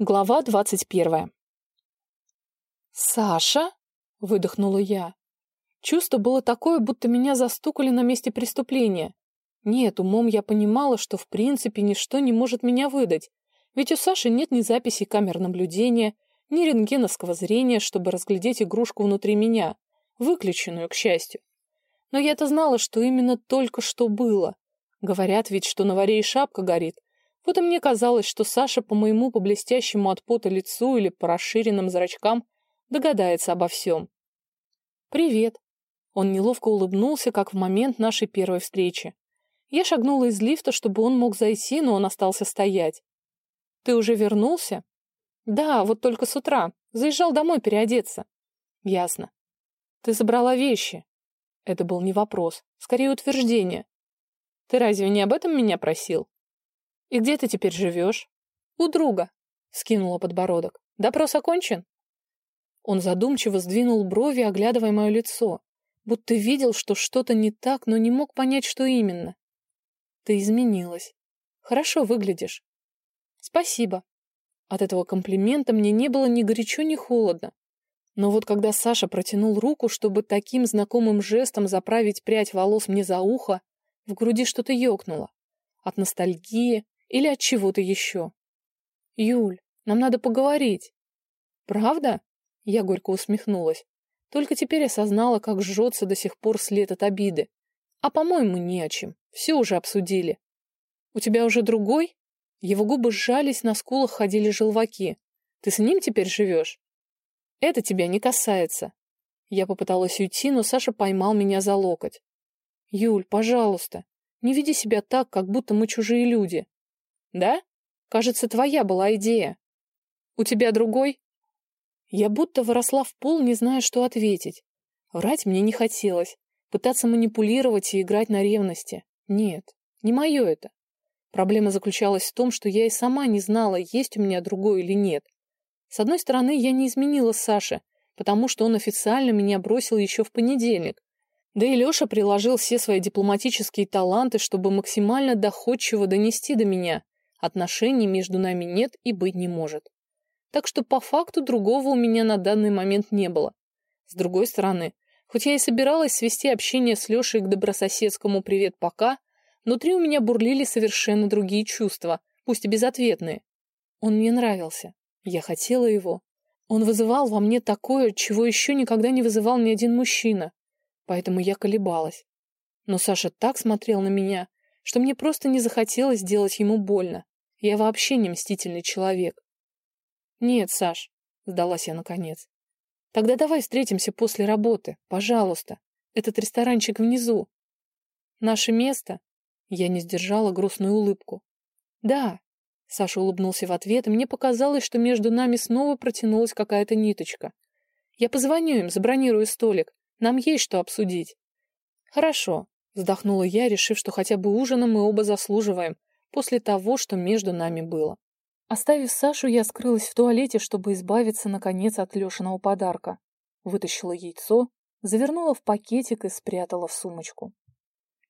Глава двадцать первая. «Саша?» — выдохнула я. Чувство было такое, будто меня застукали на месте преступления. Нет, умом я понимала, что в принципе ничто не может меня выдать, ведь у Саши нет ни записи камер наблюдения, ни рентгеновского зрения, чтобы разглядеть игрушку внутри меня, выключенную, к счастью. Но я-то знала, что именно только что было. Говорят ведь, что на варе и шапка горит, вот и мне казалось, что Саша по моему по блестящему от пота лицу или по расширенным зрачкам догадается обо всем. «Привет». Он неловко улыбнулся, как в момент нашей первой встречи. Я шагнула из лифта, чтобы он мог зайти, но он остался стоять. «Ты уже вернулся?» «Да, вот только с утра. Заезжал домой переодеться». «Ясно. Ты забрала вещи?» Это был не вопрос, скорее утверждение. «Ты разве не об этом меня просил?» «И где ты теперь живешь?» «У друга», — скинула подбородок. «Допрос окончен?» Он задумчиво сдвинул брови, оглядывая мое лицо, будто видел, что что-то не так, но не мог понять, что именно. «Ты изменилась. Хорошо выглядишь». «Спасибо». От этого комплимента мне не было ни горячо, ни холодно. Но вот когда Саша протянул руку, чтобы таким знакомым жестом заправить прядь волос мне за ухо, в груди что-то ёкнуло. От ностальгии, или от чего-то еще. «Юль, нам надо поговорить». «Правда?» — я горько усмехнулась. Только теперь осознала, как жжется до сих пор след от обиды. А, по-моему, не о чем. Все уже обсудили. «У тебя уже другой?» Его губы сжались, на скулах ходили желваки. «Ты с ним теперь живешь?» «Это тебя не касается». Я попыталась уйти, но Саша поймал меня за локоть. «Юль, пожалуйста, не веди себя так, как будто мы чужие люди. Да? Кажется, твоя была идея. У тебя другой? Я будто выросла в пол, не зная, что ответить. Врать мне не хотелось. Пытаться манипулировать и играть на ревности. Нет, не мое это. Проблема заключалась в том, что я и сама не знала, есть у меня другой или нет. С одной стороны, я не изменила Саше, потому что он официально меня бросил еще в понедельник. Да и Леша приложил все свои дипломатические таланты, чтобы максимально доходчиво донести до меня, Отношений между нами нет и быть не может. Так что по факту другого у меня на данный момент не было. С другой стороны, хоть я и собиралась свести общение с Лешей к добрососедскому «привет, пока», внутри у меня бурлили совершенно другие чувства, пусть и безответные. Он мне нравился. Я хотела его. Он вызывал во мне такое, чего еще никогда не вызывал ни один мужчина. Поэтому я колебалась. Но Саша так смотрел на меня, что мне просто не захотелось сделать ему больно. Я вообще не мстительный человек. Нет, Саш, сдалась я наконец. Тогда давай встретимся после работы, пожалуйста. Этот ресторанчик внизу. Наше место? Я не сдержала грустную улыбку. Да. Саша улыбнулся в ответ, и мне показалось, что между нами снова протянулась какая-то ниточка. Я позвоню им, забронирую столик. Нам есть что обсудить. Хорошо, вздохнула я, решив, что хотя бы ужином мы оба заслуживаем, после того, что между нами было. Оставив Сашу, я скрылась в туалете, чтобы избавиться, наконец, от Лешиного подарка. Вытащила яйцо, завернула в пакетик и спрятала в сумочку.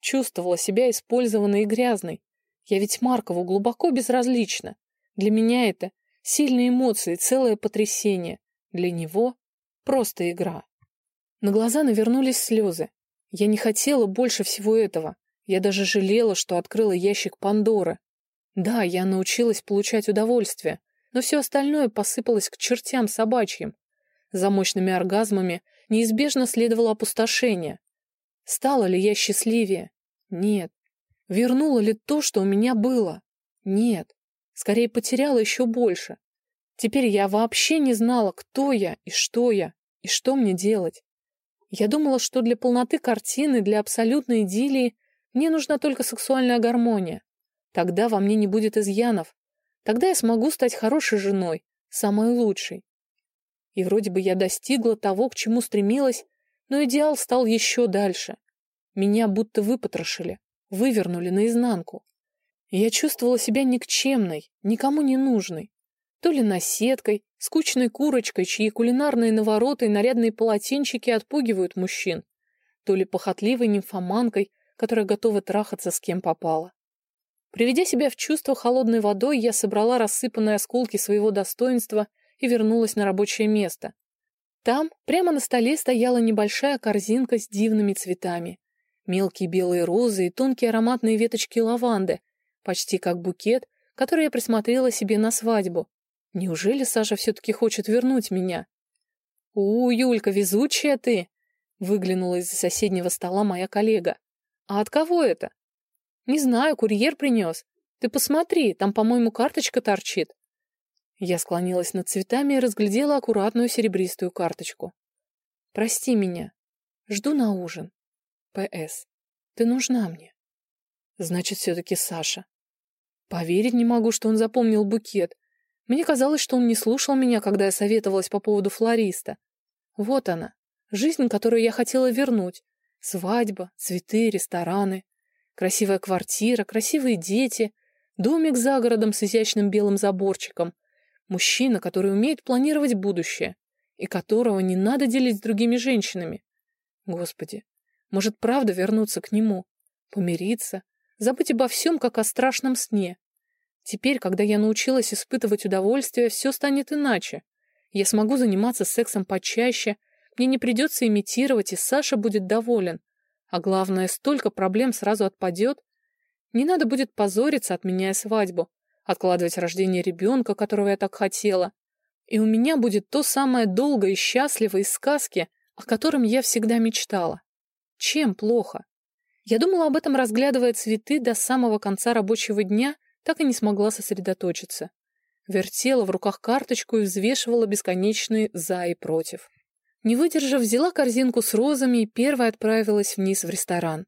Чувствовала себя использованной и грязной. Я ведь Маркову глубоко безразлична. Для меня это сильные эмоции, целое потрясение. Для него просто игра. На глаза навернулись слезы. Я не хотела больше всего этого. Я даже жалела, что открыла ящик Пандоры. Да, я научилась получать удовольствие, но все остальное посыпалось к чертям собачьим. За мощными оргазмами неизбежно следовало опустошение. Стала ли я счастливее? Нет. Вернула ли то, что у меня было? Нет. Скорее потеряла еще больше. Теперь я вообще не знала, кто я и что я, и что мне делать. Я думала, что для полноты картины, для абсолютной идиллии мне нужна только сексуальная гармония. Тогда во мне не будет изъянов. Тогда я смогу стать хорошей женой, самой лучшей. И вроде бы я достигла того, к чему стремилась, но идеал стал еще дальше. Меня будто выпотрошили, вывернули наизнанку. Я чувствовала себя никчемной, никому не нужной. То ли наседкой, скучной курочкой, чьи кулинарные навороты и нарядные полотенчики отпугивают мужчин, то ли похотливой нимфоманкой, которая готова трахаться с кем попало. Приведя себя в чувство холодной водой, я собрала рассыпанные осколки своего достоинства и вернулась на рабочее место. Там, прямо на столе, стояла небольшая корзинка с дивными цветами. Мелкие белые розы и тонкие ароматные веточки лаванды, почти как букет, который я присмотрела себе на свадьбу. Неужели Саша все-таки хочет вернуть меня? «У, Юлька, везучая ты!» — выглянула из-за соседнего стола моя коллега. «А от кого это?» «Не знаю, курьер принес. Ты посмотри, там, по-моему, карточка торчит». Я склонилась над цветами и разглядела аккуратную серебристую карточку. «Прости меня. Жду на ужин. П.С. Ты нужна мне». Значит, все-таки Саша. Поверить не могу, что он запомнил букет. Мне казалось, что он не слушал меня, когда я советовалась по поводу флориста. Вот она, жизнь, которую я хотела вернуть. Свадьба, цветы, рестораны. Красивая квартира, красивые дети, домик за городом с изящным белым заборчиком, мужчина, который умеет планировать будущее и которого не надо делить с другими женщинами. Господи, может, правда вернуться к нему, помириться, забыть обо всем, как о страшном сне. Теперь, когда я научилась испытывать удовольствие, все станет иначе. Я смогу заниматься сексом почаще, мне не придется имитировать, и Саша будет доволен. А главное, столько проблем сразу отпадет. Не надо будет позориться, отменяя свадьбу, откладывать рождение ребенка, которого я так хотела. И у меня будет то самое долгое и счастливое из сказки, о котором я всегда мечтала. Чем плохо? Я думала об этом, разглядывая цветы до самого конца рабочего дня, так и не смогла сосредоточиться. Вертела в руках карточку и взвешивала бесконечные «за» и «против». Не выдержав, взяла корзинку с розами и первой отправилась вниз в ресторан.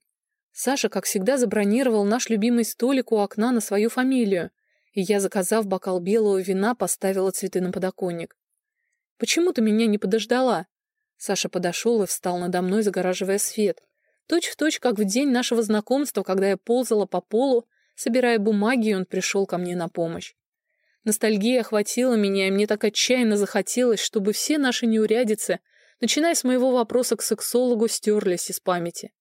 Саша, как всегда, забронировал наш любимый столик у окна на свою фамилию, и я, заказав бокал белого вина, поставила цветы на подоконник. «Почему ты меня не подождала?» Саша подошел и встал надо мной, загораживая свет. Точь в точь, как в день нашего знакомства, когда я ползала по полу, собирая бумаги, и он пришел ко мне на помощь. Ностальгия охватила меня, и мне так отчаянно захотелось, чтобы все наши неурядицы — начиная с моего вопроса к сексологу, стерлись из памяти.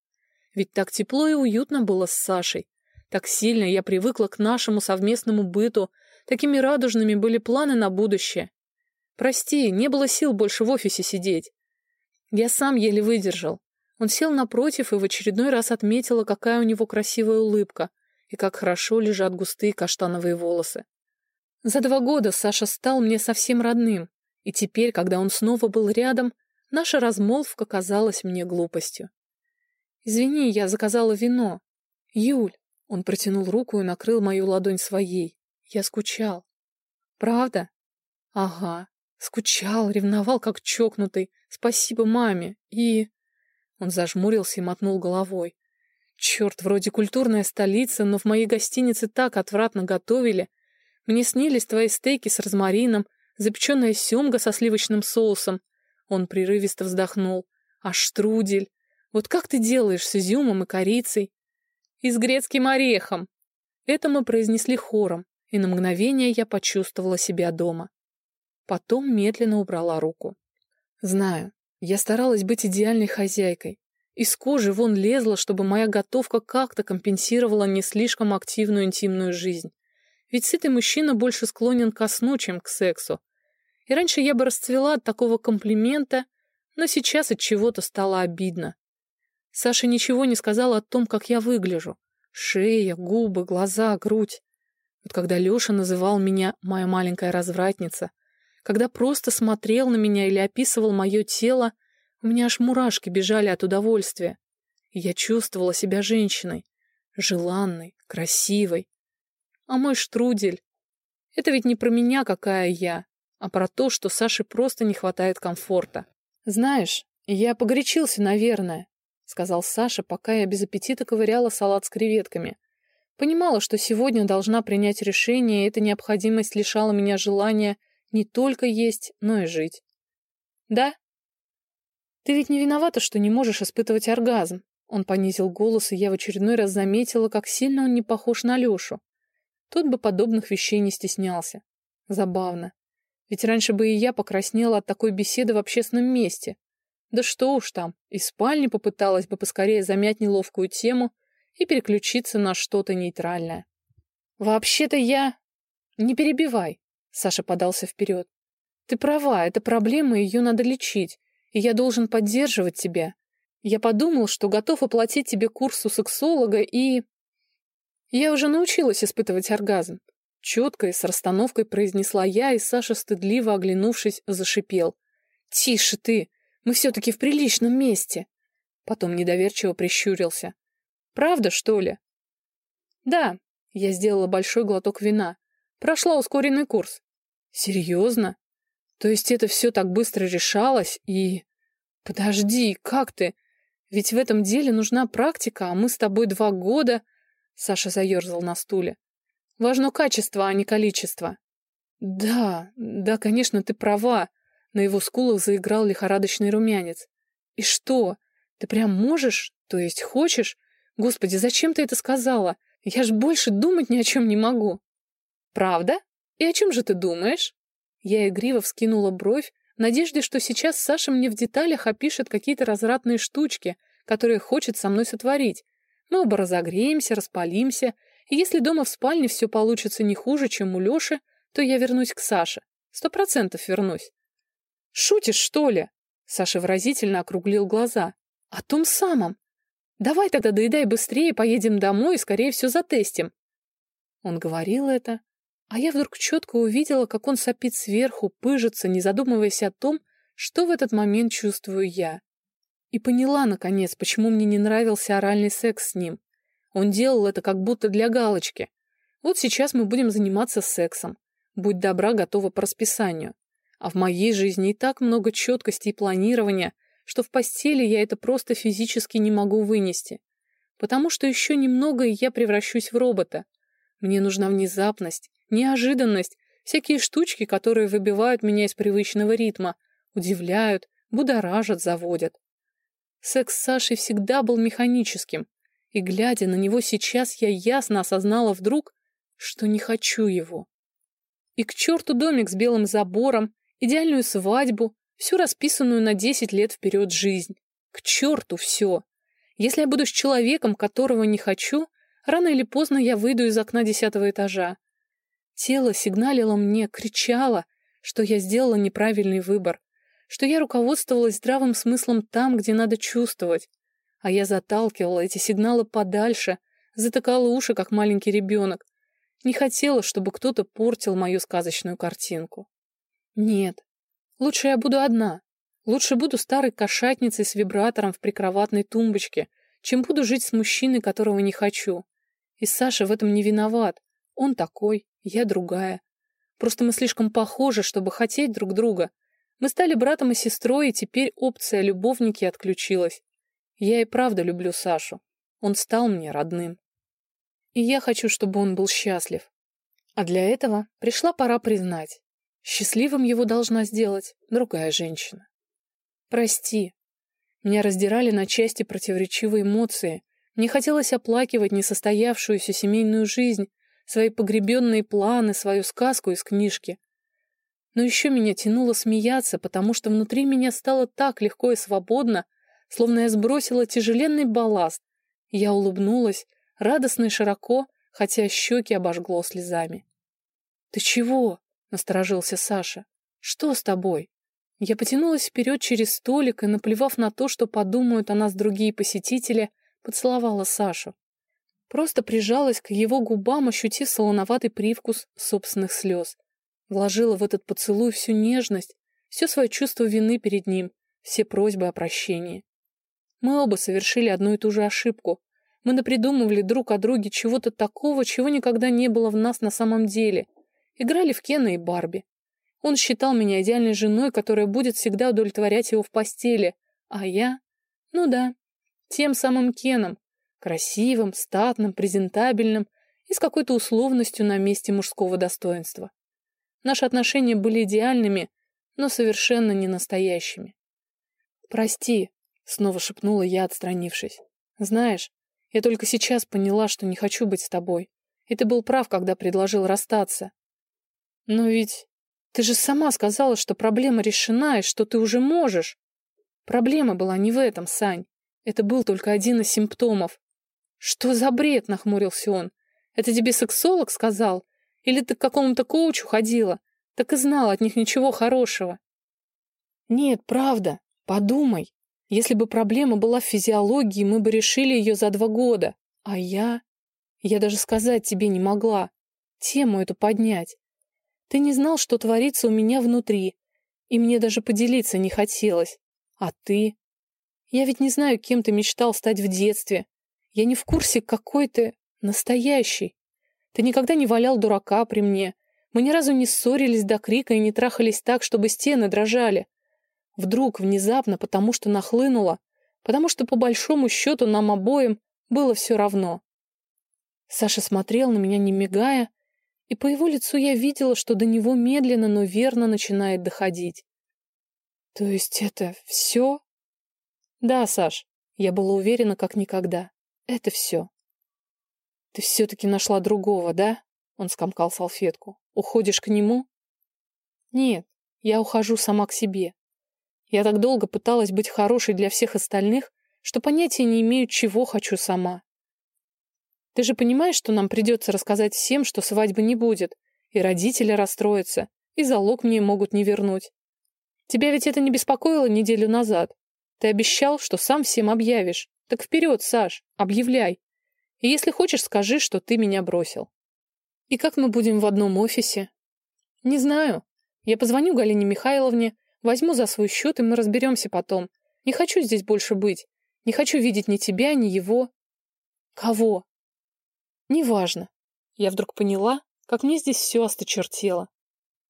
Ведь так тепло и уютно было с Сашей. Так сильно я привыкла к нашему совместному быту, такими радужными были планы на будущее. Прости, не было сил больше в офисе сидеть. Я сам еле выдержал. Он сел напротив и в очередной раз отметила, какая у него красивая улыбка и как хорошо лежат густые каштановые волосы. За два года Саша стал мне совсем родным, и теперь, когда он снова был рядом, Наша размолвка казалась мне глупостью. «Извини, я заказала вино. Юль!» Он протянул руку и накрыл мою ладонь своей. Я скучал. «Правда?» «Ага. Скучал, ревновал, как чокнутый. Спасибо маме. И...» Он зажмурился и мотнул головой. «Черт, вроде культурная столица, но в моей гостинице так отвратно готовили. Мне снились твои стейки с розмарином, запеченная семга со сливочным соусом, он прерывисто вздохнул. А штрудель? Вот как ты делаешь с изюмом и корицей? И с грецким орехом. Это мы произнесли хором, и на мгновение я почувствовала себя дома. Потом медленно убрала руку. Знаю, я старалась быть идеальной хозяйкой. Из кожи вон лезла, чтобы моя готовка как-то компенсировала не слишком активную интимную жизнь. Ведь сытый мужчина больше склонен ко сну, чем к сексу, и раньше я бы расцвела от такого комплимента, но сейчас от чего-то стало обидно. Саша ничего не сказала о том, как я выгляжу. Шея, губы, глаза, грудь. Вот когда Леша называл меня «моя маленькая развратница», когда просто смотрел на меня или описывал мое тело, у меня аж мурашки бежали от удовольствия. И я чувствовала себя женщиной, желанной, красивой. А мой штрудель — это ведь не про меня, какая я, а про то, что Саше просто не хватает комфорта. «Знаешь, я погорячился, наверное», — сказал Саша, пока я без аппетита ковыряла салат с креветками. Понимала, что сегодня должна принять решение, и эта необходимость лишала меня желания не только есть, но и жить. «Да?» «Ты ведь не виновата, что не можешь испытывать оргазм?» Он понизил голос, и я в очередной раз заметила, как сильно он не похож на Лешу. Тот бы подобных вещей не стеснялся. Забавно. Ведь раньше бы и я покраснела от такой беседы в общественном месте. Да что уж там, из спальни попыталась бы поскорее замять неловкую тему и переключиться на что-то нейтральное. Вообще-то я... Не перебивай. Саша подался вперед. Ты права, это проблема, ее надо лечить. И я должен поддерживать тебя. Я подумал, что готов оплатить тебе курс у сексолога и... Я уже научилась испытывать оргазм. Четко и с расстановкой произнесла я, и Саша, стыдливо оглянувшись, зашипел. «Тише ты! Мы все-таки в приличном месте!» Потом недоверчиво прищурился. «Правда, что ли?» «Да», — я сделала большой глоток вина. «Прошла ускоренный курс». «Серьезно? То есть это все так быстро решалось и...» «Подожди, как ты? Ведь в этом деле нужна практика, а мы с тобой два года...» Саша заерзал на стуле. Важно качество, а не количество. Да, да, конечно, ты права. На его скулах заиграл лихорадочный румянец. И что? Ты прям можешь? То есть хочешь? Господи, зачем ты это сказала? Я ж больше думать ни о чем не могу. Правда? И о чем же ты думаешь? Я игриво вскинула бровь, в надежде, что сейчас Саша мне в деталях опишет какие-то развратные штучки, которые хочет со мной сотворить. Мы оба разогреемся, распалимся, если дома в спальне все получится не хуже, чем у Леши, то я вернусь к Саше. Сто процентов вернусь. «Шутишь, что ли?» Саша выразительно округлил глаза. «О том самом. Давай тогда доедай быстрее, поедем домой и скорее все затестим». Он говорил это, а я вдруг четко увидела, как он сопит сверху, пыжится, не задумываясь о том, что в этот момент чувствую я. И поняла, наконец, почему мне не нравился оральный секс с ним. Он делал это как будто для галочки. Вот сейчас мы будем заниматься сексом. Будь добра, готова по расписанию. А в моей жизни и так много четкости и планирования, что в постели я это просто физически не могу вынести. Потому что еще немного, и я превращусь в робота. Мне нужна внезапность, неожиданность, всякие штучки, которые выбивают меня из привычного ритма, удивляют, будоражат, заводят. Секс с Сашей всегда был механическим, и, глядя на него сейчас, я ясно осознала вдруг, что не хочу его. И к черту домик с белым забором, идеальную свадьбу, всю расписанную на десять лет вперед жизнь. К черту все. Если я буду с человеком, которого не хочу, рано или поздно я выйду из окна десятого этажа. Тело сигналило мне, кричало, что я сделала неправильный выбор, что я руководствовалась здравым смыслом там, где надо чувствовать, а я заталкивала эти сигналы подальше, затыкала уши, как маленький ребенок. Не хотела, чтобы кто-то портил мою сказочную картинку. Нет, лучше я буду одна. Лучше буду старой кошатницей с вибратором в прикроватной тумбочке, чем буду жить с мужчиной, которого не хочу. И Саша в этом не виноват. Он такой, я другая. Просто мы слишком похожи, чтобы хотеть друг друга. Мы стали братом и сестрой, и теперь опция любовники отключилась. Я и правда люблю Сашу. Он стал мне родным. И я хочу, чтобы он был счастлив. А для этого пришла пора признать. Счастливым его должна сделать другая женщина. Прости. Меня раздирали на части противоречивые эмоции. Мне хотелось оплакивать несостоявшуюся семейную жизнь, свои погребенные планы, свою сказку из книжки. Но еще меня тянуло смеяться, потому что внутри меня стало так легко и свободно, словно я сбросила тяжеленный балласт. Я улыбнулась, радостно и широко, хотя щеки обожгло слезами. «Ты чего?» — насторожился Саша. «Что с тобой?» Я потянулась вперед через столик и, наплевав на то, что подумают о нас другие посетители, поцеловала Сашу. Просто прижалась к его губам, ощутив солоноватый привкус собственных слез. Вложила в этот поцелуй всю нежность, все свое чувство вины перед ним, все просьбы о прощении. Мы оба совершили одну и ту же ошибку. Мы напридумывали друг о друге чего-то такого, чего никогда не было в нас на самом деле. Играли в Кена и Барби. Он считал меня идеальной женой, которая будет всегда удовлетворять его в постели. А я? Ну да, тем самым Кеном. Красивым, статным, презентабельным и с какой-то условностью на месте мужского достоинства. Наши отношения были идеальными, но совершенно не настоящими. «Прости», Снова шепнула я, отстранившись. «Знаешь, я только сейчас поняла, что не хочу быть с тобой. И ты был прав, когда предложил расстаться. Но ведь ты же сама сказала, что проблема решена и что ты уже можешь. Проблема была не в этом, Сань. Это был только один из симптомов. Что за бред, нахмурился он. Это тебе сексолог сказал? Или ты к какому-то коучу ходила? Так и знала от них ничего хорошего. Нет, правда. Подумай. Если бы проблема была в физиологии, мы бы решили ее за два года. А я... Я даже сказать тебе не могла. Тему эту поднять. Ты не знал, что творится у меня внутри. И мне даже поделиться не хотелось. А ты? Я ведь не знаю, кем ты мечтал стать в детстве. Я не в курсе, какой ты настоящий. Ты никогда не валял дурака при мне. Мы ни разу не ссорились до крика и не трахались так, чтобы стены дрожали. Вдруг, внезапно, потому что нахлынуло, потому что, по большому счету, нам обоим было все равно. Саша смотрел на меня, не мигая, и по его лицу я видела, что до него медленно, но верно начинает доходить. То есть это все? Да, Саш, я была уверена, как никогда. Это все. Ты все-таки нашла другого, да? Он скомкал салфетку. Уходишь к нему? Нет, я ухожу сама к себе. Я так долго пыталась быть хорошей для всех остальных, что понятия не имею, чего хочу сама. Ты же понимаешь, что нам придется рассказать всем, что свадьбы не будет, и родители расстроятся, и залог мне могут не вернуть. Тебя ведь это не беспокоило неделю назад. Ты обещал, что сам всем объявишь. Так вперед, Саш, объявляй. И если хочешь, скажи, что ты меня бросил. И как мы будем в одном офисе? Не знаю. Я позвоню Галине Михайловне, возьму за свой счет, и мы разберемся потом. Не хочу здесь больше быть. Не хочу видеть ни тебя, ни его. Кого? Неважно. Я вдруг поняла, как мне здесь все осточертело.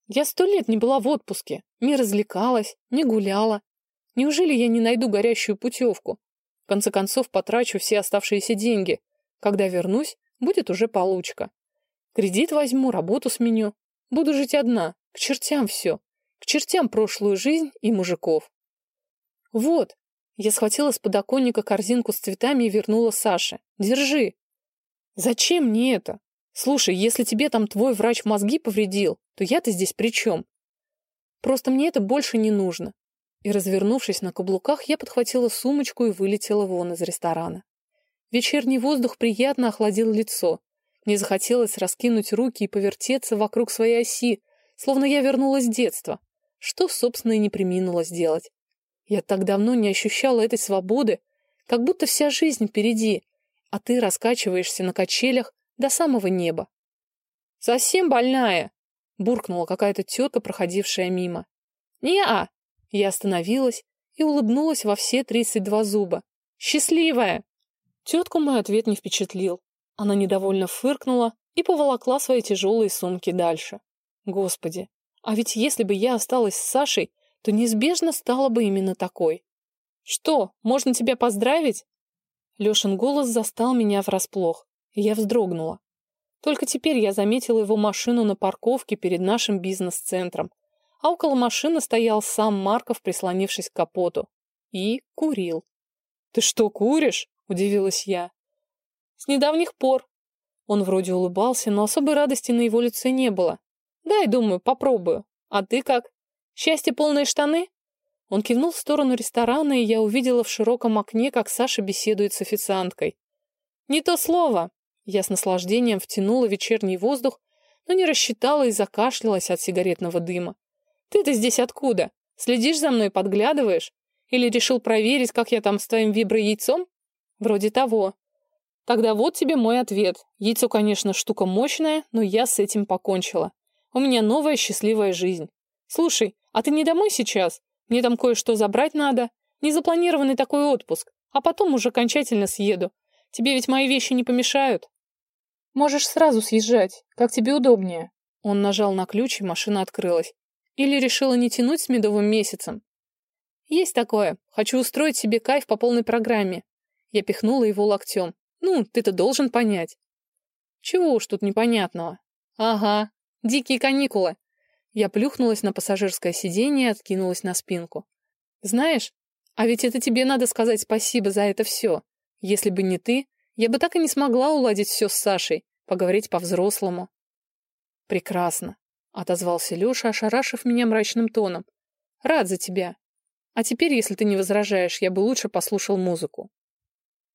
Я сто лет не была в отпуске, не развлекалась, не гуляла. Неужели я не найду горящую путевку? В конце концов, потрачу все оставшиеся деньги. Когда вернусь, будет уже получка. Кредит возьму, работу сменю. Буду жить одна. К чертям все. К чертям прошлую жизнь и мужиков. Вот. Я схватила с подоконника корзинку с цветами и вернула Саше. Держи. Зачем мне это? Слушай, если тебе там твой врач мозги повредил, то я-то здесь при чем? Просто мне это больше не нужно. И, развернувшись на каблуках, я подхватила сумочку и вылетела вон из ресторана. Вечерний воздух приятно охладил лицо. Мне захотелось раскинуть руки и повертеться вокруг своей оси, словно я вернулась в детство, что, собственно, и не приминула сделать. Я так давно не ощущала этой свободы, как будто вся жизнь впереди, а ты раскачиваешься на качелях до самого неба. «Совсем больная!» — буркнула какая-то тетка, проходившая мимо. «Не-а!» Я остановилась и улыбнулась во все тридцать два зуба. «Счастливая!» Тетку мой ответ не впечатлил. Она недовольно фыркнула и поволокла свои тяжелые сумки дальше. Господи, а ведь если бы я осталась с Сашей, то неизбежно стала бы именно такой. «Что, можно тебя поздравить?» Лешин голос застал меня врасплох, и я вздрогнула. Только теперь я заметила его машину на парковке перед нашим бизнес-центром, а около машины стоял сам Марков, прислонившись к капоту. И курил. «Ты что, куришь?» — удивилась я. «С недавних пор». Он вроде улыбался, но особой радости на его лице не было. «Дай, думаю, попробую. А ты как? Счастье полные штаны?» Он кивнул в сторону ресторана, и я увидела в широком окне, как Саша беседует с официанткой. «Не то слово!» Я с наслаждением втянула вечерний воздух, но не рассчитала и закашлялась от сигаретного дыма. «Ты-то здесь откуда? Следишь за мной, подглядываешь? Или решил проверить, как я там с твоим вибро-яйцом? Вроде того. Тогда вот тебе мой ответ. Яйцо, конечно, штука мощная, но я с этим покончила. У меня новая счастливая жизнь. Слушай, а ты не домой сейчас? Мне там кое-что забрать надо. Незапланированный такой отпуск. А потом уже окончательно съеду. Тебе ведь мои вещи не помешают. Можешь сразу съезжать, как тебе удобнее. Он нажал на ключ, и машина открылась. Или решила не тянуть с медовым месяцем. Есть такое. Хочу устроить себе кайф по полной программе. Я пихнула его локтем. Ну, ты-то должен понять. Чего уж тут непонятного? Ага, дикие каникулы. Я плюхнулась на пассажирское сиденье и откинулась на спинку. «Знаешь, а ведь это тебе надо сказать спасибо за это все. Если бы не ты, я бы так и не смогла уладить все с Сашей, поговорить по-взрослому». «Прекрасно», — отозвался Леша, ошарашив меня мрачным тоном. «Рад за тебя. А теперь, если ты не возражаешь, я бы лучше послушал музыку».